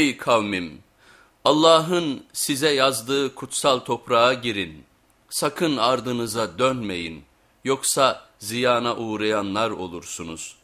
Ey kavmim! Allah'ın size yazdığı kutsal toprağa girin. Sakın ardınıza dönmeyin. Yoksa ziyana uğrayanlar olursunuz.''